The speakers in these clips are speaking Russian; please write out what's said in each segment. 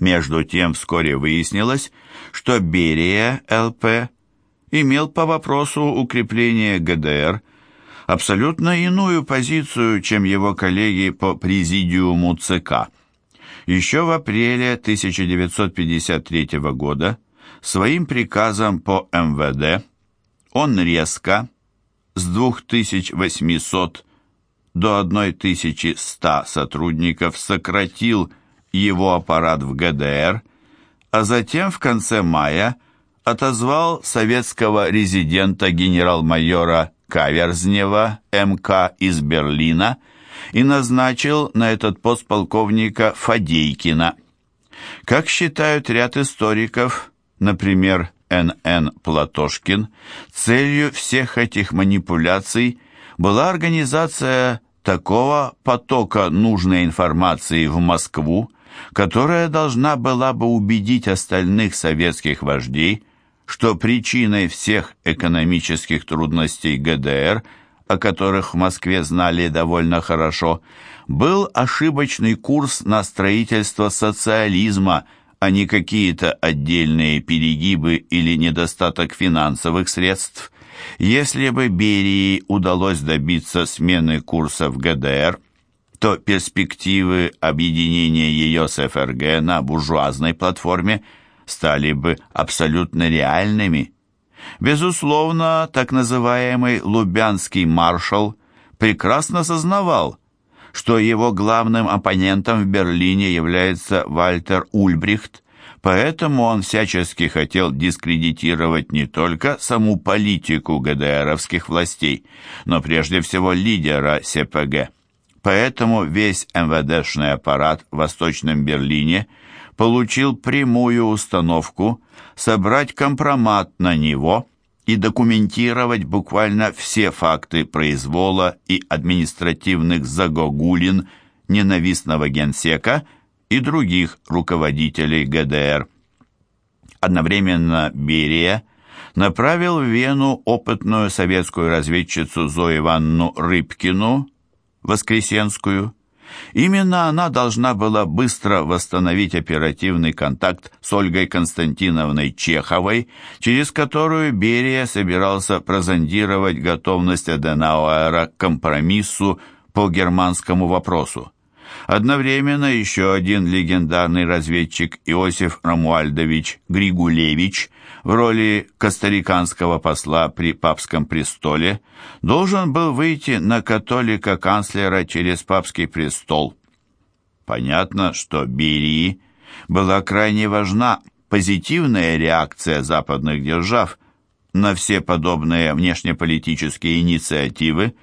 Между тем вскоре выяснилось, что Берия ЛП имел по вопросу укрепления ГДР абсолютно иную позицию, чем его коллеги по президиуму ЦК. Еще в апреле 1953 года своим приказом по МВД он резко с 2800 до 1100 сотрудников сократил его аппарат в ГДР, а затем в конце мая отозвал советского резидента генерал-майора Каверзнева МК из Берлина и назначил на этот пост полковника Фадейкина. Как считают ряд историков, например, Н.Н. Платошкин, целью всех этих манипуляций была организация такого потока нужной информации в Москву, которая должна была бы убедить остальных советских вождей, что причиной всех экономических трудностей ГДР, о которых в Москве знали довольно хорошо, был ошибочный курс на строительство социализма, а не какие-то отдельные перегибы или недостаток финансовых средств. Если бы Берии удалось добиться смены курса в ГДР, то перспективы объединения ее с ФРГ на буржуазной платформе стали бы абсолютно реальными. Безусловно, так называемый Лубянский маршал прекрасно сознавал, что его главным оппонентом в Берлине является Вальтер Ульбрихт, поэтому он всячески хотел дискредитировать не только саму политику ГДРовских властей, но прежде всего лидера СПГ. Поэтому весь МВДшный аппарат в Восточном Берлине получил прямую установку собрать компромат на него и документировать буквально все факты произвола и административных загогулин ненавистного генсека и других руководителей ГДР. Одновременно Берия направил в Вену опытную советскую разведчицу Зою Ивановну Рыбкину Воскресенскую. Именно она должна была быстро восстановить оперативный контакт с Ольгой Константиновной Чеховой, через которую Берия собирался прозондировать готовность Аденауэра к компромиссу по германскому вопросу. Одновременно еще один легендарный разведчик Иосиф Рамуальдович Григулевич в роли костариканского посла при папском престоле должен был выйти на католика-канцлера через папский престол. Понятно, что Берии была крайне важна позитивная реакция западных держав на все подобные внешнеполитические инициативы,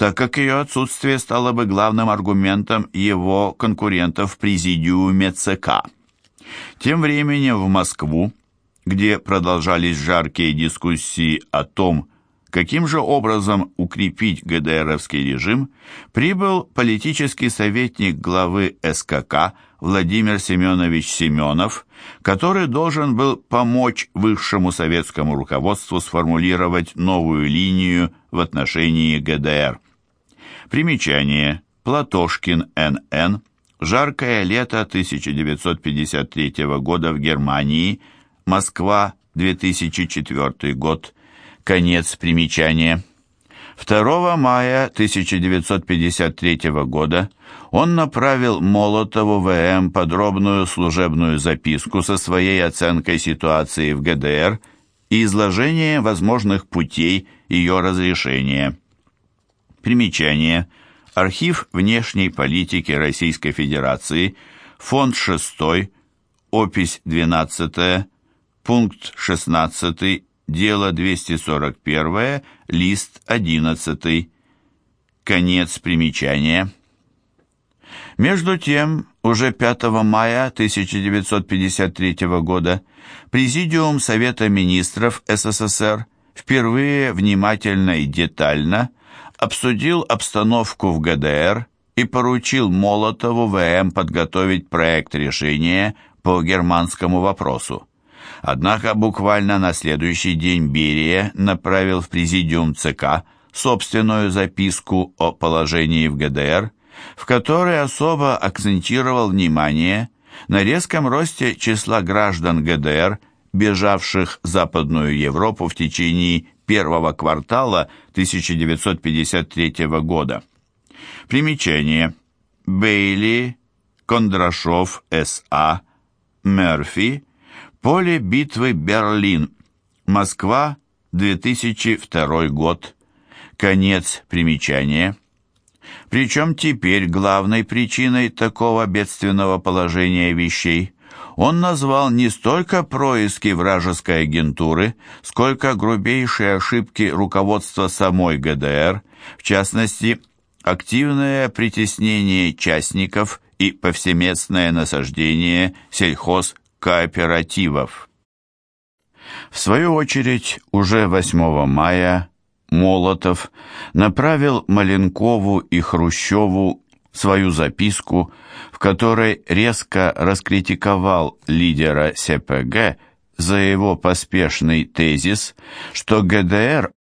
так как ее отсутствие стало бы главным аргументом его конкурентов в президиуме ЦК. Тем временем в Москву, где продолжались жаркие дискуссии о том, каким же образом укрепить ГДРовский режим, прибыл политический советник главы СКК Владимир Семенович Семенов, который должен был помочь высшему советскому руководству сформулировать новую линию в отношении ГДР. Примечание. Платошкин Н.Н. Жаркое лето 1953 года в Германии. Москва, 2004 год. Конец примечания. 2 мая 1953 года он направил Молотову ВМ подробную служебную записку со своей оценкой ситуации в ГДР и изложением возможных путей ее разрешения. Примечание. Архив внешней политики Российской Федерации, фонд 6, опись 12, пункт 16, дело 241, лист 11. Конец примечания. Между тем, уже 5 мая 1953 года Президиум Совета Министров СССР впервые внимательно и детально обсудил обстановку в ГДР и поручил Молотову ВМ подготовить проект решения по германскому вопросу. Однако буквально на следующий день Берия направил в президиум ЦК собственную записку о положении в ГДР, в которой особо акцентировал внимание на резком росте числа граждан ГДР, бежавших в Западную Европу в течение первого квартала 1953 года. Примечание. Бейли, Кондрашов, С.А., Мерфи, Поле битвы Берлин, Москва, 2002 год. Конец примечания. Причем теперь главной причиной такого бедственного положения вещей он назвал не столько происки вражеской агентуры, сколько грубейшие ошибки руководства самой ГДР, в частности, активное притеснение частников и повсеместное насаждение сельхозкооперативов. В свою очередь, уже 8 мая Молотов направил Маленкову и Хрущеву свою записку, в которой резко раскритиковал лидера СПГ за его поспешный тезис, что ГДР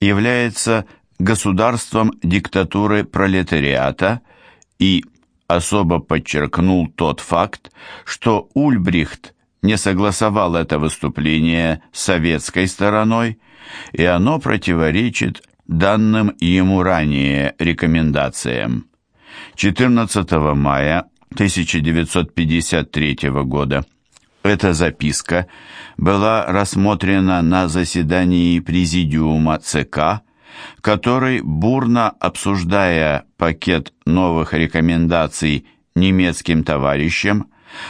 является государством диктатуры пролетариата и особо подчеркнул тот факт, что Ульбрихт не согласовал это выступление с советской стороной, и оно противоречит данным ему ранее рекомендациям. 14 мая 1953 года. Эта записка была рассмотрена на заседании Президиума ЦК, который, бурно обсуждая пакет новых рекомендаций немецким товарищам,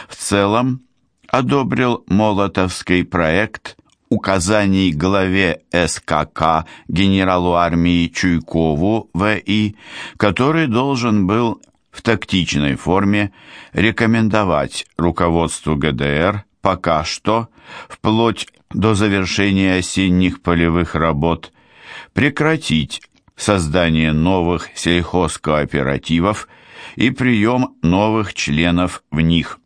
в целом одобрил Молотовский проект указаний главе СКК генералу армии Чуйкову В.И., который должен был в тактичной форме рекомендовать руководству ГДР пока что, вплоть до завершения осенних полевых работ, прекратить создание новых сельхозкооперативов и прием новых членов в них.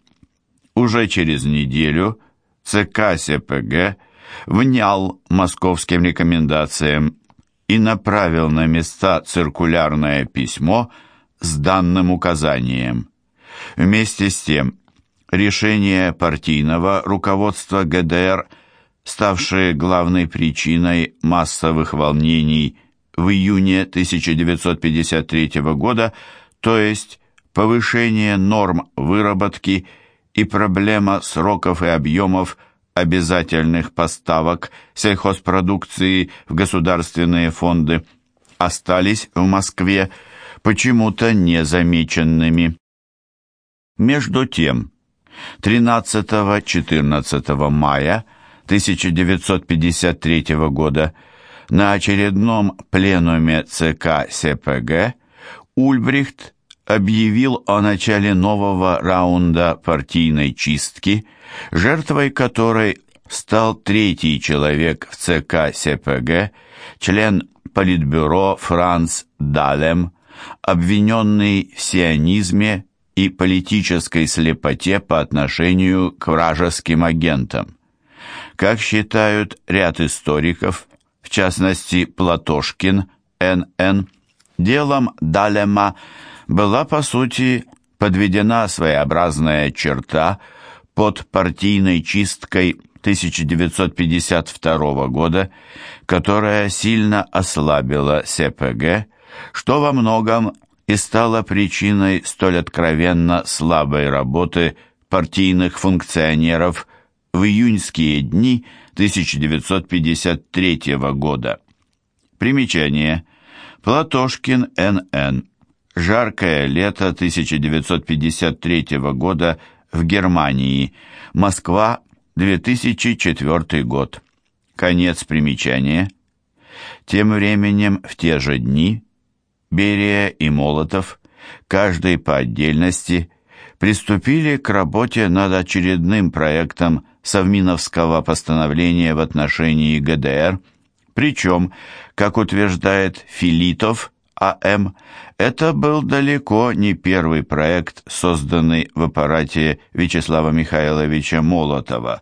Уже через неделю ЦК СПГ внял московским рекомендациям и направил на места циркулярное письмо с данным указанием. Вместе с тем, решение партийного руководства ГДР, ставшее главной причиной массовых волнений в июне 1953 года, то есть повышение норм выработки и проблема сроков и объемов обязательных поставок сельхозпродукции в государственные фонды остались в Москве почему-то незамеченными. Между тем, 13-14 мая 1953 года на очередном пленуме ЦК СПГ Ульбрихт объявил о начале нового раунда партийной чистки, жертвой которой стал третий человек в ЦК СПГ, член Политбюро Франц Далем, обвиненный в сионизме и политической слепоте по отношению к вражеским агентам. Как считают ряд историков, в частности Платошкин, Н.Н., делом Далема была, по сути, подведена своеобразная черта под партийной чисткой 1952 года, которая сильно ослабила СПГ, что во многом и стало причиной столь откровенно слабой работы партийных функционеров в июньские дни 1953 года. Примечание. Платошкин Н.Н. Жаркое лето 1953 года в Германии. Москва, 2004 год. Конец примечания. Тем временем в те же дни Берия и Молотов, каждый по отдельности, приступили к работе над очередным проектом Совминовского постановления в отношении ГДР, причем, как утверждает Филитов, а.М., это был далеко не первый проект, созданный в аппарате Вячеслава Михайловича Молотова.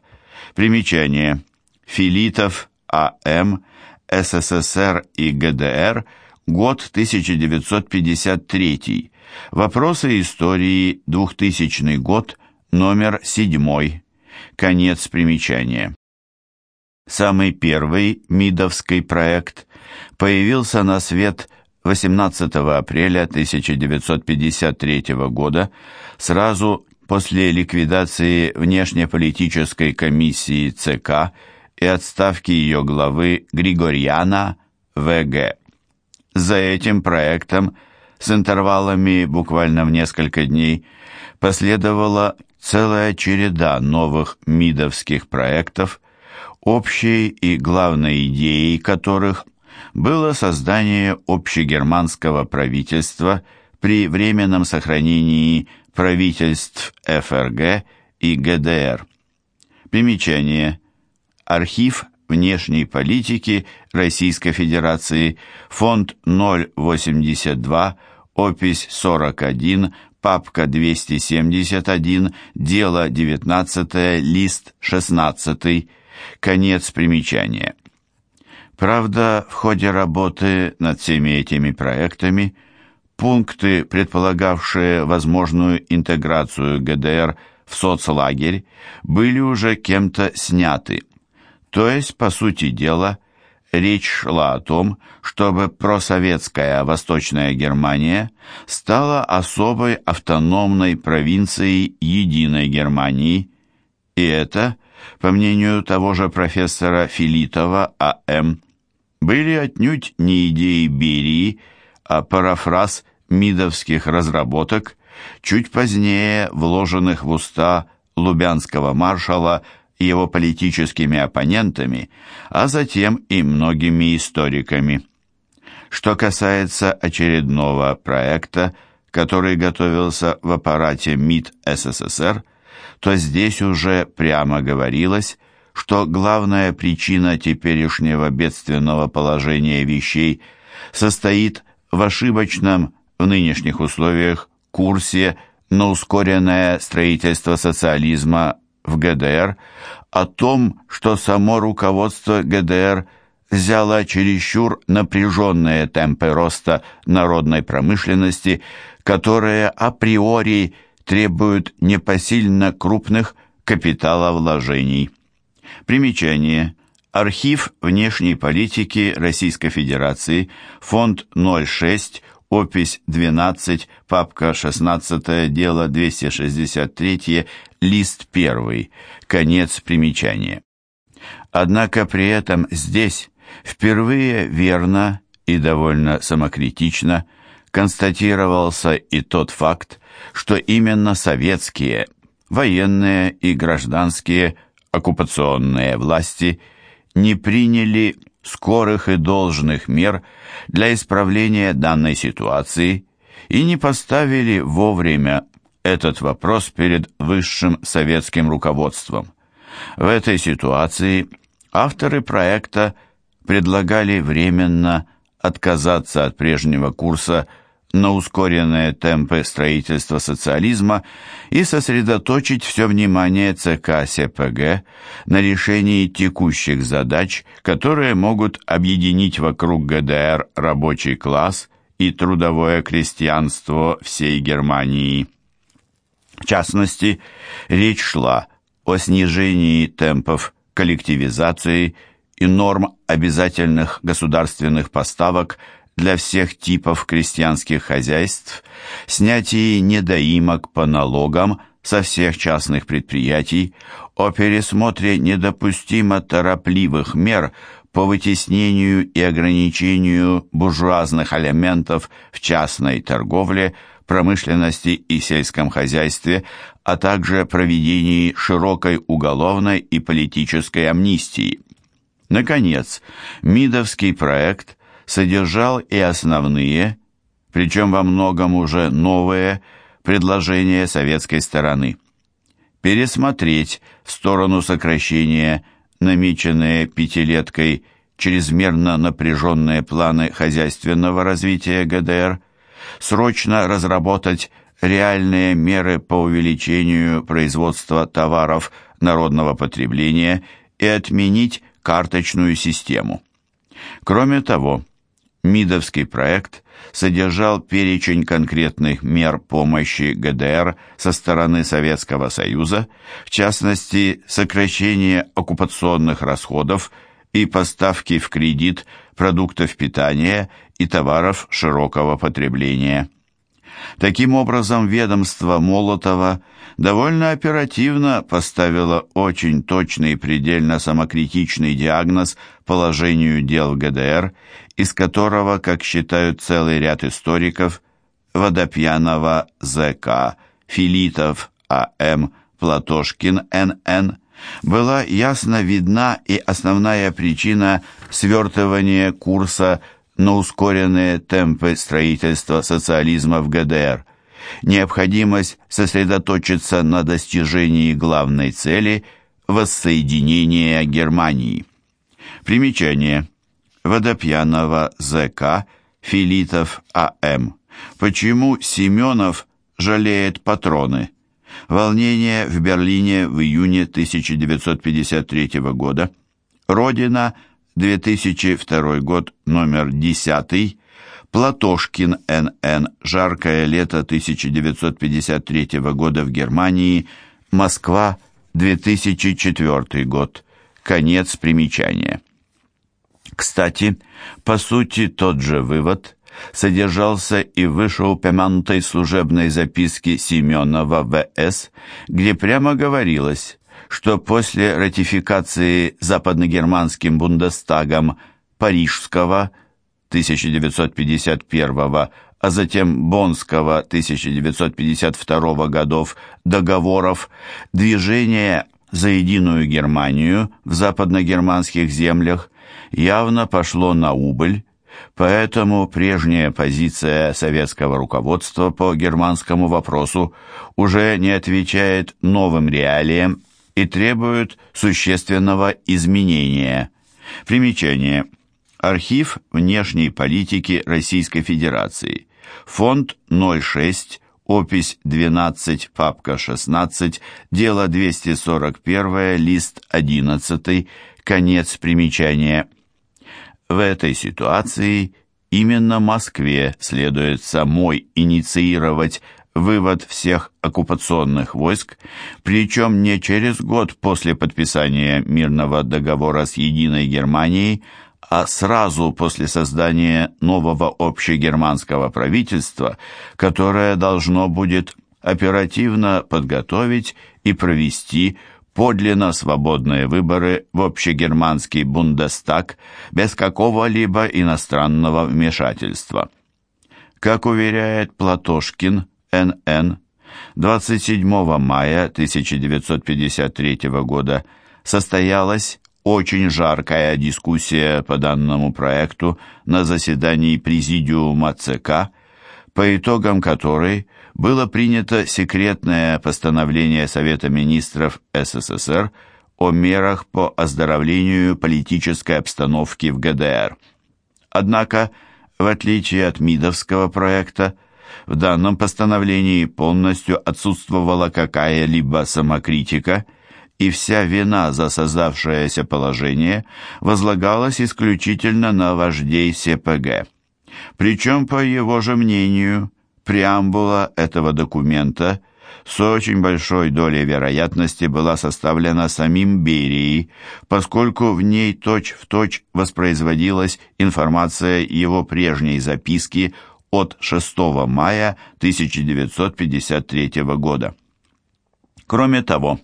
Примечание. Филитов, А.М., СССР и ГДР, год 1953. Вопросы истории, 2000 год, номер 7, конец примечания. Самый первый МИДовский проект появился на свет 18 апреля 1953 года, сразу после ликвидации внешнеполитической комиссии ЦК и отставки ее главы Григорьяна В.Г. За этим проектом с интервалами буквально в несколько дней последовала целая череда новых МИДовских проектов, общей и главной идеей которых было создание общегерманского правительства при временном сохранении правительств ФРГ и ГДР. Примечание. Архив внешней политики Российской Федерации, фонд 082, опись 41, папка 271, дело 19, лист 16, конец примечания. Правда, в ходе работы над всеми этими проектами пункты, предполагавшие возможную интеграцию ГДР в соцлагерь, были уже кем-то сняты. То есть, по сути дела, речь шла о том, чтобы просоветская Восточная Германия стала особой автономной провинцией Единой Германии, и это, по мнению того же профессора Филитова А.М., были отнюдь не идеи Берии, а парафраз мидовских разработок, чуть позднее вложенных в уста лубянского маршала его политическими оппонентами, а затем и многими историками. Что касается очередного проекта, который готовился в аппарате МИД СССР, то здесь уже прямо говорилось, что главная причина теперешнего бедственного положения вещей состоит в ошибочном в нынешних условиях курсе на ускоренное строительство социализма в ГДР, о том, что само руководство ГДР взяло чересчур напряженные темпы роста народной промышленности, которые априори требуют непосильно крупных капиталовложений. Примечание. Архив внешней политики Российской Федерации, фонд 06, опись 12, папка 16, дело 263, лист 1, конец примечания. Однако при этом здесь впервые верно и довольно самокритично констатировался и тот факт, что именно советские, военные и гражданские оккупационные власти не приняли скорых и должных мер для исправления данной ситуации и не поставили вовремя этот вопрос перед высшим советским руководством. В этой ситуации авторы проекта предлагали временно отказаться от прежнего курса на ускоренные темпы строительства социализма и сосредоточить все внимание ЦК СПГ на решении текущих задач, которые могут объединить вокруг ГДР рабочий класс и трудовое крестьянство всей Германии. В частности, речь шла о снижении темпов коллективизации и норм обязательных государственных поставок – для всех типов крестьянских хозяйств, снятии недоимок по налогам со всех частных предприятий, о пересмотре недопустимо торопливых мер по вытеснению и ограничению буржуазных элементов в частной торговле, промышленности и сельском хозяйстве, а также проведении широкой уголовной и политической амнистии. Наконец, МИДовский проект содержал и основные, причем во многом уже новые, предложения советской стороны. Пересмотреть в сторону сокращения намеченные пятилеткой чрезмерно напряженные планы хозяйственного развития ГДР, срочно разработать реальные меры по увеличению производства товаров народного потребления и отменить карточную систему. Кроме того, МИДовский проект содержал перечень конкретных мер помощи ГДР со стороны Советского Союза, в частности, сокращение оккупационных расходов и поставки в кредит продуктов питания и товаров широкого потребления. Таким образом, ведомство Молотова довольно оперативно поставило очень точный и предельно самокритичный диагноз положению дел в ГДР, из которого, как считают целый ряд историков, Водопьянова ЗК, Филитов А.М., Платошкин Н.Н., была ясно видна и основная причина свертывания курса на ускоренные темпы строительства социализма в ГДР, необходимость сосредоточиться на достижении главной цели – воссоединения Германии. Примечание. Водопьянова ЗК, Филитов А.М. Почему Семенов жалеет патроны? Волнение в Берлине в июне 1953 года. Родина – 2002 год, номер 10, Платошкин Н.Н. Жаркое лето 1953 года в Германии, Москва, 2004 год. Конец примечания. Кстати, по сути, тот же вывод содержался и в вышеупомянутой служебной записке Семенова В.С., где прямо говорилось что после ратификации западногерманским Бундестагом Парижского 1951 а затем Боннского 1952 годов договоров движение за единую Германию в западногерманских землях явно пошло на убыль, поэтому прежняя позиция советского руководства по германскому вопросу уже не отвечает новым реалиям и требуют существенного изменения. Примечание. Архив внешней политики Российской Федерации. Фонд 06, опись 12, папка 16, дело 241, лист 11, конец примечания. В этой ситуации именно Москве следует самой инициировать вывод всех оккупационных войск, причем не через год после подписания мирного договора с Единой Германией, а сразу после создания нового общегерманского правительства, которое должно будет оперативно подготовить и провести подлинно свободные выборы в общегерманский Бундестаг без какого-либо иностранного вмешательства. Как уверяет Платошкин, НН 27 мая 1953 года состоялась очень жаркая дискуссия по данному проекту на заседании Президиума ЦК, по итогам которой было принято секретное постановление Совета министров СССР о мерах по оздоровлению политической обстановки в ГДР. Однако, в отличие от МИДовского проекта, в данном постановлении полностью отсутствовала какая-либо самокритика, и вся вина за создавшееся положение возлагалась исключительно на вождей СПГ. Причем, по его же мнению, преамбула этого документа с очень большой долей вероятности была составлена самим Берией, поскольку в ней точь-в-точь точь воспроизводилась информация его прежней записки от 6 мая 1953 года. Кроме того,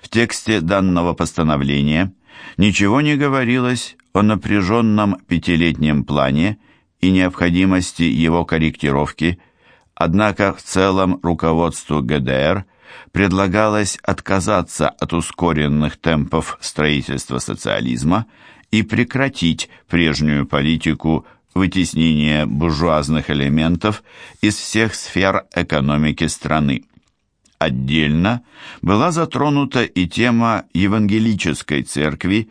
в тексте данного постановления ничего не говорилось о напряженном пятилетнем плане и необходимости его корректировки, однако в целом руководству ГДР предлагалось отказаться от ускоренных темпов строительства социализма и прекратить прежнюю политику вытеснение буржуазных элементов из всех сфер экономики страны. Отдельно была затронута и тема евангелической церкви,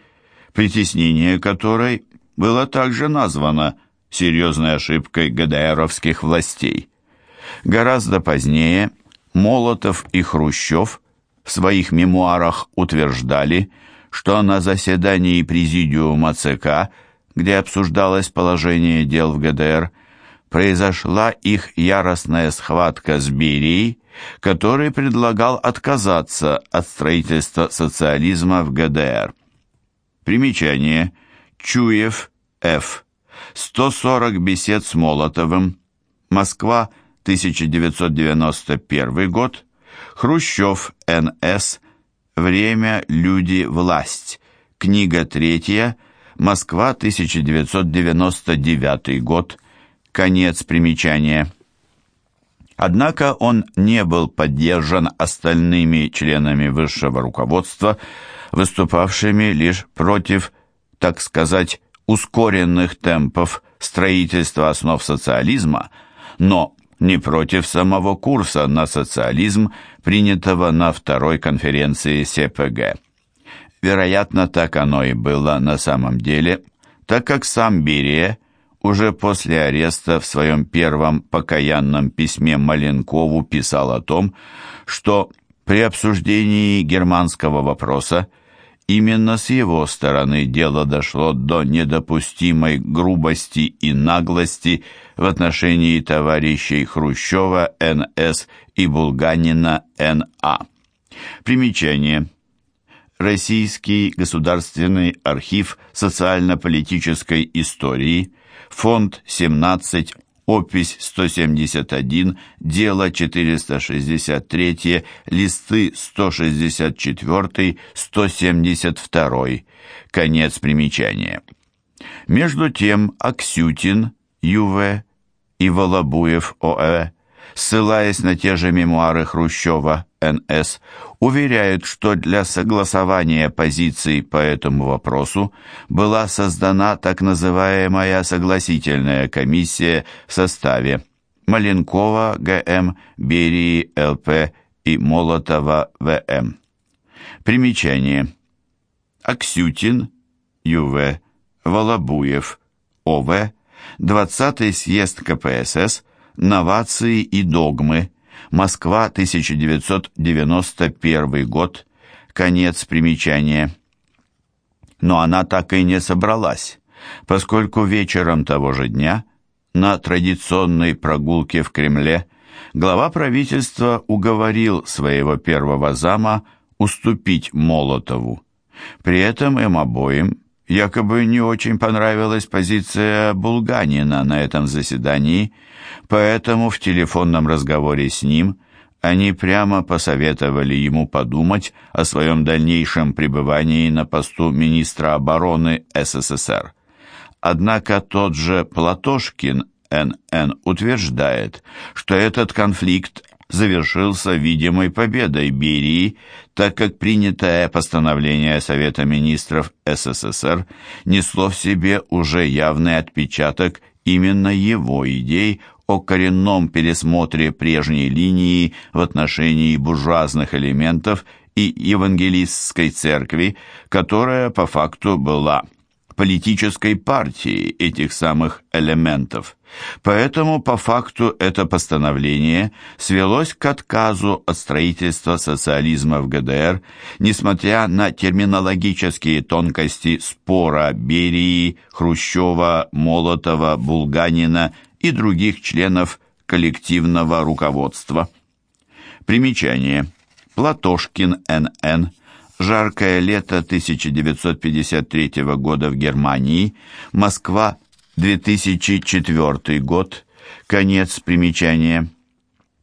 притеснение которой было также названо серьезной ошибкой ГДРовских властей. Гораздо позднее Молотов и Хрущев в своих мемуарах утверждали, что на заседании Президиума ЦК где обсуждалось положение дел в ГДР, произошла их яростная схватка с Берией, который предлагал отказаться от строительства социализма в ГДР. Примечание. Чуев, Ф. 140 бесед с Молотовым. Москва, 1991 год. Хрущев, Н.С. Время, люди, власть. Книга третья. Москва, 1999 год. Конец примечания. Однако он не был поддержан остальными членами высшего руководства, выступавшими лишь против, так сказать, ускоренных темпов строительства основ социализма, но не против самого курса на социализм, принятого на второй конференции СПГ. Вероятно, так оно и было на самом деле, так как сам Берия уже после ареста в своем первом покаянном письме Маленкову писал о том, что при обсуждении германского вопроса именно с его стороны дело дошло до недопустимой грубости и наглости в отношении товарищей Хрущева Н.С. и Булганина Н.А. Примечание. Российский государственный архив социально-политической истории – фонд 17, опись 171, дело 463, листы 164, 172, конец примечания. Между тем Аксютин, Ю.В. и Волобуев, О.Э., ссылаясь на те же мемуары Хрущева, Н.С., уверяют, что для согласования позиций по этому вопросу была создана так называемая согласительная комиссия в составе Маленкова Г.М., Берии Л.П. и Молотова В.М. Примечание. Аксютин, Ю.В., Волобуев, О.В., 20-й съезд КПСС, новации и догмы, Москва, 1991 год. Конец примечания. Но она так и не собралась, поскольку вечером того же дня на традиционной прогулке в Кремле глава правительства уговорил своего первого зама уступить Молотову. При этом им обоим якобы не очень понравилась позиция Булганина на этом заседании, поэтому в телефонном разговоре с ним они прямо посоветовали ему подумать о своем дальнейшем пребывании на посту министра обороны СССР. Однако тот же Платошкин НН утверждает, что этот конфликт завершился видимой победой Берии, так как принятое постановление Совета министров СССР несло в себе уже явный отпечаток именно его идей о коренном пересмотре прежней линии в отношении буржуазных элементов и евангелистской церкви, которая по факту была политической партией этих самых элементов. Поэтому по факту это постановление свелось к отказу от строительства социализма в ГДР, несмотря на терминологические тонкости спора Берии, Хрущева, Молотова, Булганина и других членов коллективного руководства. Примечание. Платошкин Н.Н. Жаркое лето 1953 года в Германии. Москва, 2004 год. Конец примечания.